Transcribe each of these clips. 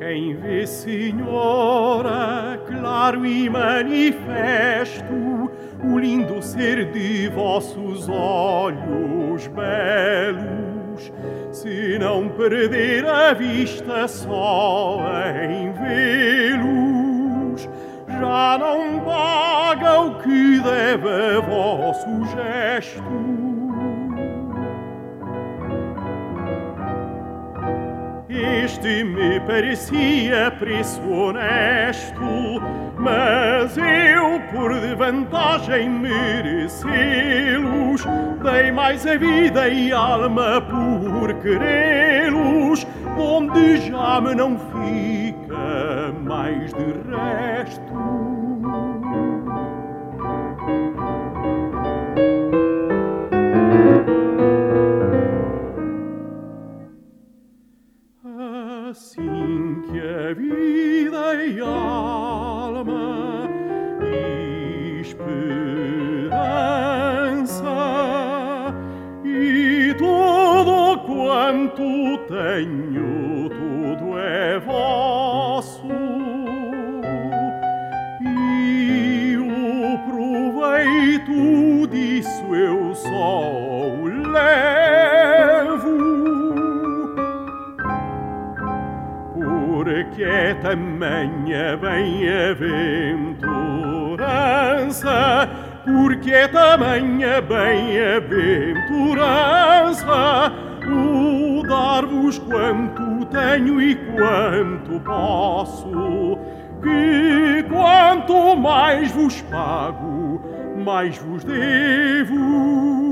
Quem vê, Senhora, claro e manifesto, o lindo ser de vossos olhos belos, se não perder a vista só em vê-los, já não paga o que deve a vosso gesto. Me parecia preço honesto, mas eu, por vantagem merecê-los, dei mais a vida e alma por querê-los, onde já me não fica mais de resto. Assim que a vida e alma esperança. E tudo quanto tenho tudo é vosso. E o proveito disso eu só o levo porque é tamanha bem-aventurança, porque é tamanha bem-aventurança, o dar-vos quanto tenho e quanto posso, que quanto mais vos pago, mais vos devo,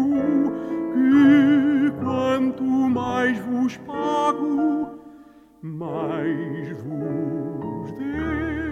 mais vos dê.